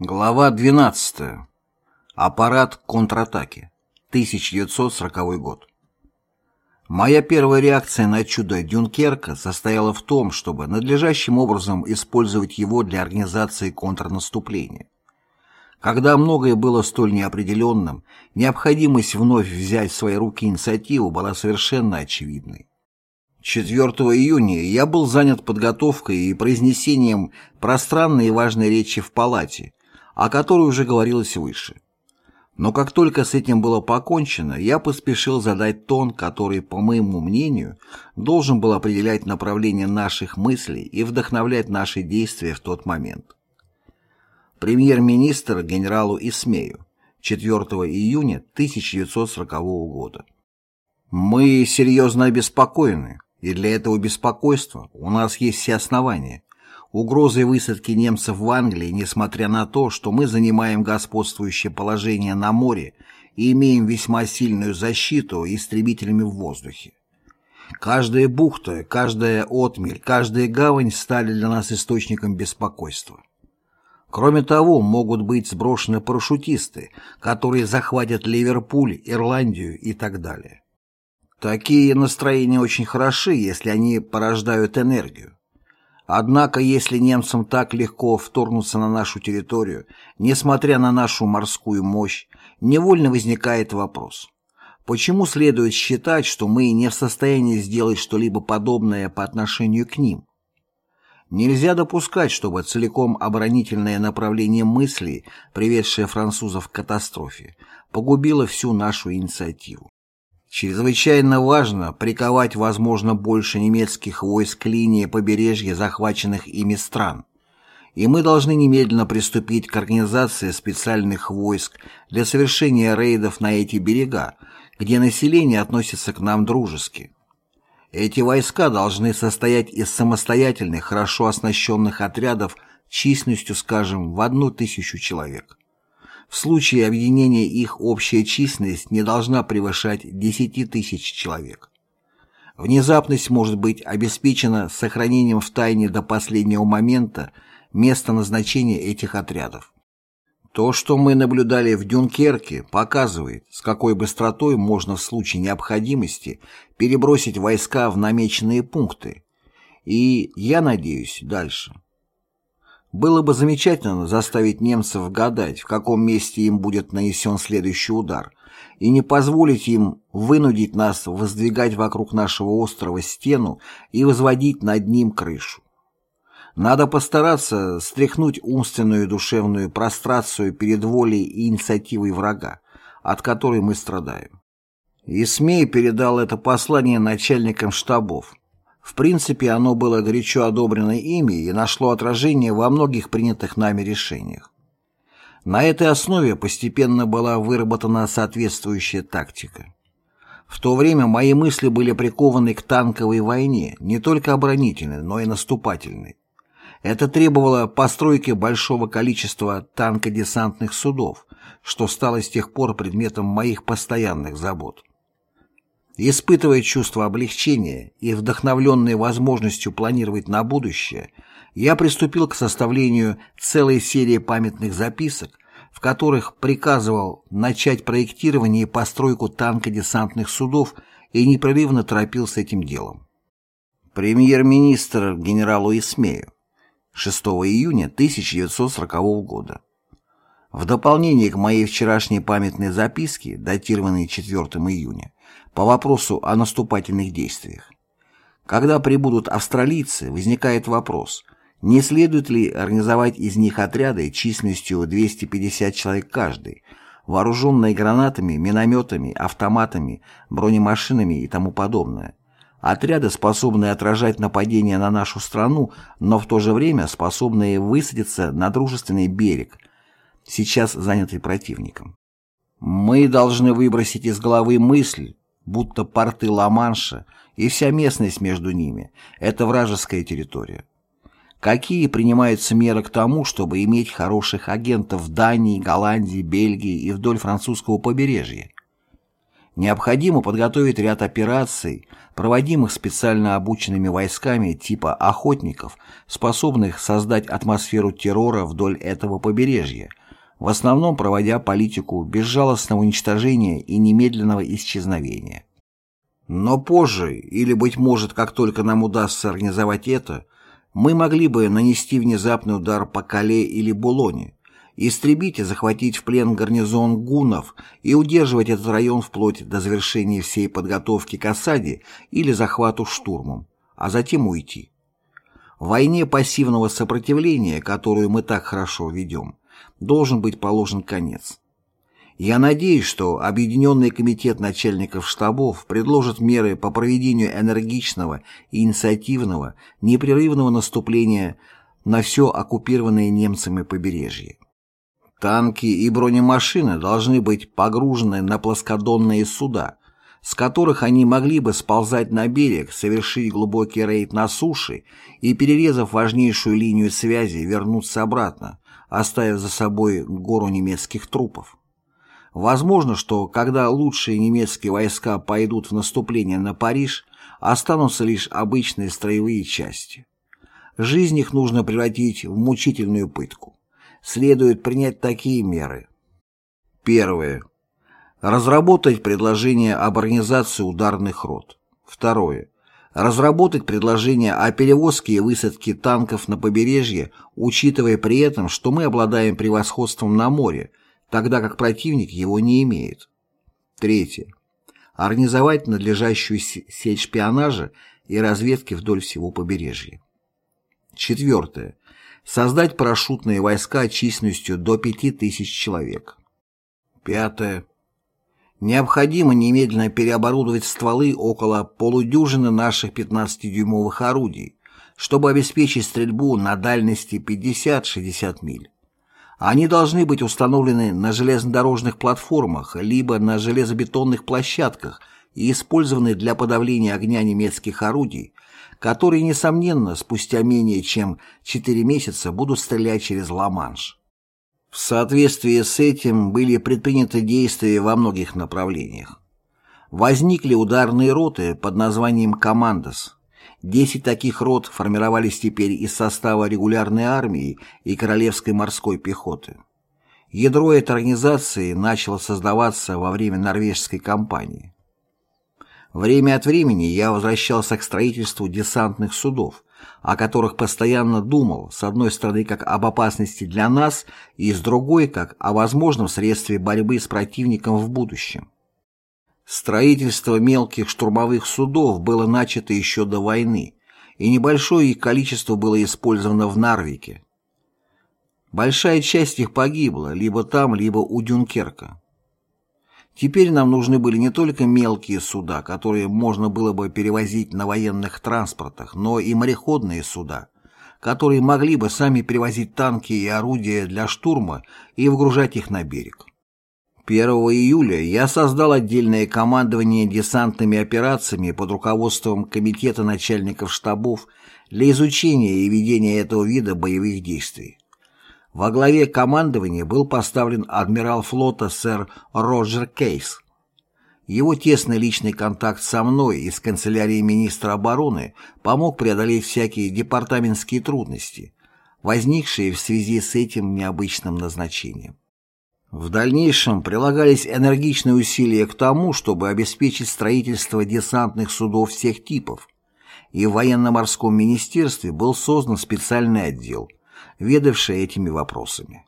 Глава 12. Аппарат контратаки. 1940 год. Моя первая реакция на чудо Дюнкерка состояла в том, чтобы надлежащим образом использовать его для организации контрнаступления. Когда многое было столь неопределенным, необходимость вновь взять в свои руки инициативу была совершенно очевидной. 4 июня я был занят подготовкой и произнесением пространной и важной речи в палате, о которой уже говорилось выше. Но как только с этим было покончено, я поспешил задать тон, который, по моему мнению, должен был определять направление наших мыслей и вдохновлять наши действия в тот момент. Премьер-министр генералу Исмею 4 июня 1940 года. Мы серьезно обеспокоены, и для этого беспокойства у нас есть все основания угрозой высадки немцев в Англии, несмотря на то, что мы занимаем господствующее положение на море и имеем весьма сильную защиту истребителями в воздухе. Каждая бухта, каждая отмель, каждая гавань стали для нас источником беспокойства. Кроме того, могут быть сброшены парашютисты, которые захватят Ливерпуль, Ирландию и так далее. Такие настроения очень хороши, если они порождают энергию. Однако, если немцам так легко вторгнуться на нашу территорию, несмотря на нашу морскую мощь, невольно возникает вопрос. Почему следует считать, что мы не в состоянии сделать что-либо подобное по отношению к ним? Нельзя допускать, чтобы целиком оборонительное направление мысли, приведшее французов к катастрофе, погубило всю нашу инициативу. Чрезвычайно важно приковать, возможно, больше немецких войск к линии побережья захваченных ими стран. И мы должны немедленно приступить к организации специальных войск для совершения рейдов на эти берега, где население относится к нам дружески. Эти войска должны состоять из самостоятельных, хорошо оснащенных отрядов численностью, скажем, в одну тысячу человек. В случае объединения их общая численность не должна превышать 10 тысяч человек. Внезапность может быть обеспечена сохранением в тайне до последнего момента места назначения этих отрядов. То, что мы наблюдали в Дюнкерке, показывает, с какой быстротой можно в случае необходимости перебросить войска в намеченные пункты. И, я надеюсь, дальше. Было бы замечательно заставить немцев гадать, в каком месте им будет нанесен следующий удар, и не позволить им вынудить нас воздвигать вокруг нашего острова стену и возводить над ним крышу. Надо постараться стряхнуть умственную и душевную прострацию перед волей и инициативой врага, от которой мы страдаем. Исмей передал это послание начальникам штабов, в принципе, оно было горячо одобрено ими и нашло отражение во многих принятых нами решениях. На этой основе постепенно была выработана соответствующая тактика. В то время мои мысли были прикованы к танковой войне, не только оборонительной, но и наступательной. Это требовало постройки большого количества танкодесантных судов, что стало с тех пор предметом моих постоянных забот. Испытывая чувство облегчения и вдохновленный возможностью планировать на будущее, я приступил к составлению целой серии памятных записок, в которых приказывал начать проектирование и постройку танкодесантных судов и непрерывно торопил с этим делом. Премьер-министр генералу Исмею 6 июня 1940 года. В дополнение к моей вчерашней памятной записке, датированной 4 июня, по вопросу о наступательных действиях. Когда прибудут австралийцы, возникает вопрос, не следует ли организовать из них отряды численностью 250 человек каждый, вооруженные гранатами, минометами, автоматами, бронемашинами и тому подобное. Отряды, способные отражать нападения на нашу страну, но в то же время способные высадиться на дружественный берег, сейчас занятый противником. Мы должны выбросить из головы мысль, будто порты Ла-Манша и вся местность между ними – это вражеская территория. Какие принимаются меры к тому, чтобы иметь хороших агентов в Дании, Голландии, Бельгии и вдоль французского побережья? Необходимо подготовить ряд операций, проводимых специально обученными войсками типа «охотников», способных создать атмосферу террора вдоль этого побережья, в основном проводя политику безжалостного уничтожения и немедленного исчезновения. Но позже, или, быть может, как только нам удастся организовать это, мы могли бы нанести внезапный удар по Кале или Булоне, истребить и захватить в плен гарнизон гуннов и удерживать этот район вплоть до завершения всей подготовки к осаде или захвату штурмом, а затем уйти. В войне пассивного сопротивления, которую мы так хорошо ведем, должен быть положен конец. Я надеюсь, что Объединенный комитет начальников штабов предложит меры по проведению энергичного и инициативного непрерывного наступления на все оккупированное немцами побережье. Танки и бронемашины должны быть погружены на плоскодонные суда, с которых они могли бы сползать на берег, совершить глубокий рейд на суше и, перерезав важнейшую линию связи, вернуться обратно, оставив за собой гору немецких трупов. Возможно, что когда лучшие немецкие войска пойдут в наступление на Париж, останутся лишь обычные строевые части. Жизнь их нужно превратить в мучительную пытку. Следует принять такие меры. Первое. Разработать предложение об организации ударных рот. Второе. Разработать предложение о перевозке и высадке танков на побережье, учитывая при этом, что мы обладаем превосходством на море, тогда как противник его не имеет. Третье. Организовать надлежащую сеть шпионажа и разведки вдоль всего побережья. Четвертое создать парашютные войска численностью до 5000 человек. Пятое. Необходимо немедленно переоборудовать стволы около полудюжины наших 15-дюймовых орудий, чтобы обеспечить стрельбу на дальности 50-60 миль. Они должны быть установлены на железнодорожных платформах либо на железобетонных площадках и использованы для подавления огня немецких орудий, которые, несомненно, спустя менее чем 4 месяца будут стрелять через Ла-Манш. В соответствии с этим были предприняты действия во многих направлениях. Возникли ударные роты под названием «Командос». Десять таких рот формировались теперь из состава регулярной армии и Королевской морской пехоты. Ядро этой организации начало создаваться во время норвежской кампании. Время от времени я возвращался к строительству десантных судов, о которых постоянно думал, с одной стороны, как об опасности для нас, и с другой, как о возможном средстве борьбы с противником в будущем. Строительство мелких штурмовых судов было начато еще до войны, и небольшое их количество было использовано в Нарвике. Большая часть их погибла либо там, либо у Дюнкерка. Теперь нам нужны были не только мелкие суда, которые можно было бы перевозить на военных транспортах, но и мореходные суда, которые могли бы сами перевозить танки и орудия для штурма и выгружать их на берег. 1 июля я создал отдельное командование десантными операциями под руководством Комитета начальников штабов для изучения и ведения этого вида боевых действий. Во главе командования был поставлен адмирал флота сэр Роджер Кейс. Его тесный личный контакт со мной и с канцелярией министра обороны помог преодолеть всякие департаментские трудности, возникшие в связи с этим необычным назначением. В дальнейшем прилагались энергичные усилия к тому, чтобы обеспечить строительство десантных судов всех типов, и в военно-морском министерстве был создан специальный отдел – ведавшая этими вопросами.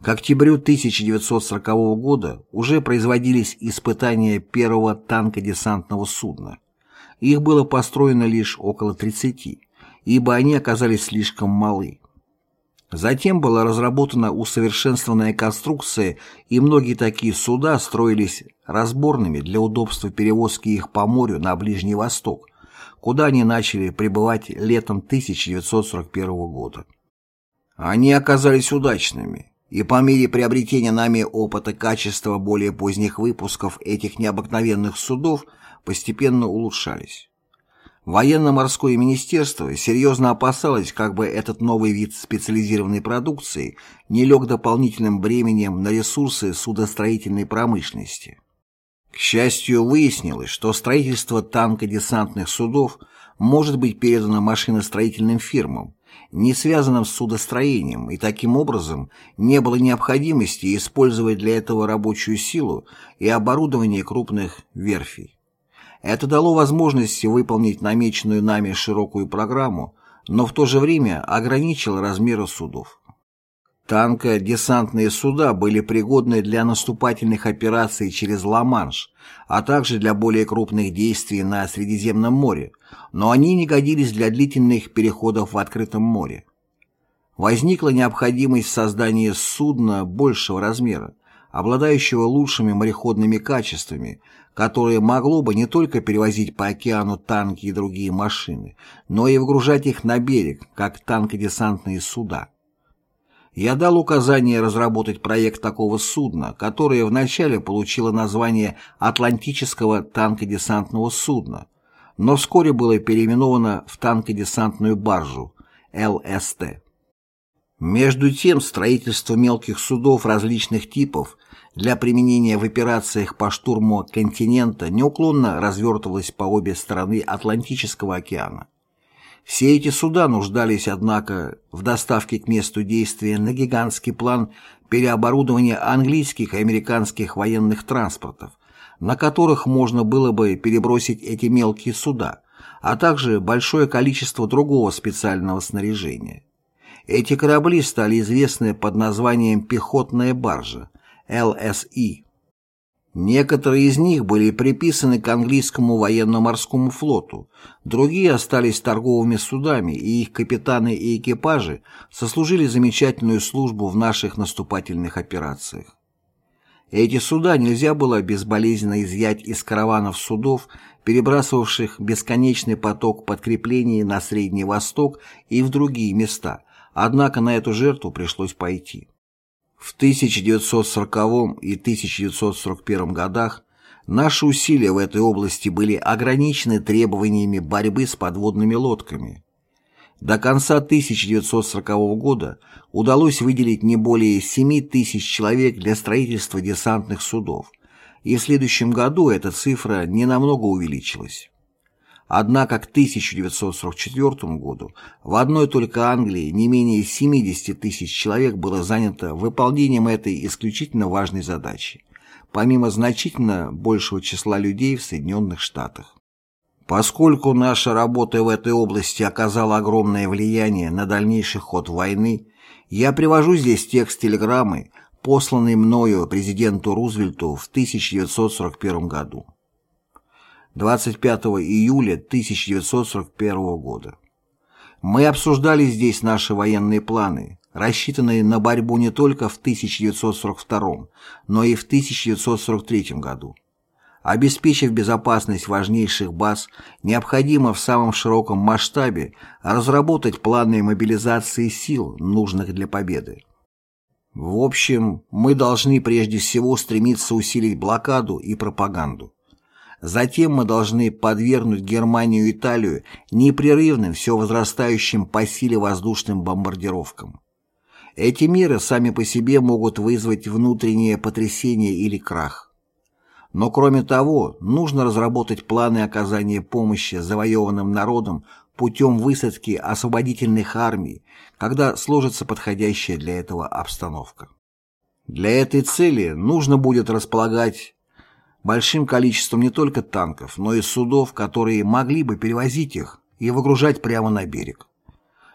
К октябрю 1940 года уже производились испытания первого танкодесантного судна. Их было построено лишь около 30, ибо они оказались слишком малы. Затем была разработана усовершенствованная конструкция, и многие такие суда строились разборными для удобства перевозки их по морю на Ближний Восток, куда они начали прибывать летом 1941 года. Они оказались удачными, и по мере приобретения нами опыта качества более поздних выпусков этих необыкновенных судов постепенно улучшались. Военно-морское министерство серьезно опасалось, как бы этот новый вид специализированной продукции не лег дополнительным бременем на ресурсы судостроительной промышленности. К счастью, выяснилось, что строительство танкодесантных судов может быть передано машиностроительным фирмам, не связанным с судостроением, и таким образом не было необходимости использовать для этого рабочую силу и оборудование крупных верфей. Это дало возможность выполнить намеченную нами широкую программу, но в то же время ограничило размеры судов. Танко-десантные суда были пригодны для наступательных операций через Ла-Манш, а также для более крупных действий на Средиземном море, но они не годились для длительных переходов в открытом море. Возникла необходимость создания судна большего размера, обладающего лучшими мореходными качествами, которое могло бы не только перевозить по океану танки и другие машины, но и выгружать их на берег, как танкодесантные суда. Я дал указание разработать проект такого судна, которое вначале получило название Атлантического танкодесантного судна, но вскоре было переименовано в танкодесантную баржу ЛСТ. Между тем, строительство мелких судов различных типов для применения в операциях по штурму континента неуклонно развертывалось по обе стороны Атлантического океана. Все эти суда нуждались, однако, в доставке к месту действия на гигантский план переоборудования английских и американских военных транспортов, на которых можно было бы перебросить эти мелкие суда, а также большое количество другого специального снаряжения. Эти корабли стали известны под названием «пехотная баржа» ЛСИ. Некоторые из них были приписаны к английскому военно-морскому флоту, другие остались торговыми судами, и их капитаны и экипажи сослужили замечательную службу в наших наступательных операциях. Эти суда нельзя было безболезненно изъять из караванов судов, перебрасывавших бесконечный поток подкреплений на Средний Восток и в другие места, однако на эту жертву пришлось пойти. В 1940 и 1941 годах наши усилия в этой области были ограничены требованиями борьбы с подводными лодками. До конца 1940 года удалось выделить не более 7 тысяч человек для строительства десантных судов, и в следующем году эта цифра ненамного увеличилась. Однако к 1944 году в одной только Англии не менее 70 тысяч человек было занято выполнением этой исключительно важной задачи, помимо значительно большего числа людей в Соединенных Штатах. Поскольку наша работа в этой области оказала огромное влияние на дальнейший ход войны, я привожу здесь текст телеграммы, посланной мною президенту Рузвельту в 1941 году. 25 июля 1941 года. Мы обсуждали здесь наши военные планы, рассчитанные на борьбу не только в 1942, но и в 1943 году. Обеспечив безопасность важнейших баз, необходимо в самом широком масштабе разработать планы мобилизации сил, нужных для победы. В общем, мы должны прежде всего стремиться усилить блокаду и пропаганду. Затем мы должны подвергнуть Германию и Италию непрерывным, все возрастающим по силе воздушным бомбардировкам. Эти меры сами по себе могут вызвать внутреннее потрясение или крах. Но кроме того, нужно разработать планы оказания помощи завоеванным народам путем высадки освободительных армий, когда сложится подходящая для этого обстановка. Для этой цели нужно будет располагать большим количеством не только танков, но и судов, которые могли бы перевозить их и выгружать прямо на берег.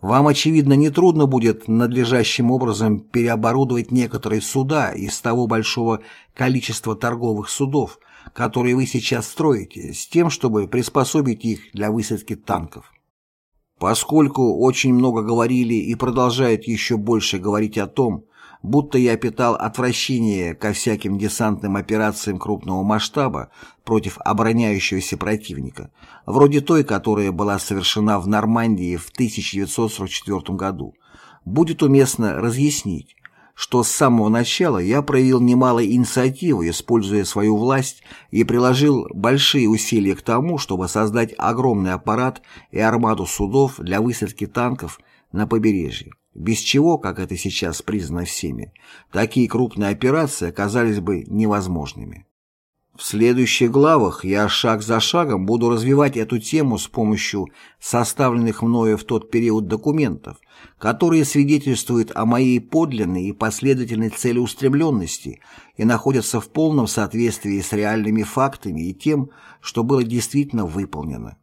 Вам, очевидно, нетрудно будет надлежащим образом переоборудовать некоторые суда из того большого количества торговых судов, которые вы сейчас строите, с тем, чтобы приспособить их для высадки танков. Поскольку очень много говорили и продолжают еще больше говорить о том, будто я питал отвращение ко всяким десантным операциям крупного масштаба против обороняющегося противника, вроде той, которая была совершена в Нормандии в 1944 году, будет уместно разъяснить, что с самого начала я проявил немало инициативы, используя свою власть, и приложил большие усилия к тому, чтобы создать огромный аппарат и армаду судов для высадки танков на побережье без чего, как это сейчас признано всеми, такие крупные операции оказались бы невозможными. В следующих главах я шаг за шагом буду развивать эту тему с помощью составленных мною в тот период документов, которые свидетельствуют о моей подлинной и последовательной целеустремленности и находятся в полном соответствии с реальными фактами и тем, что было действительно выполнено.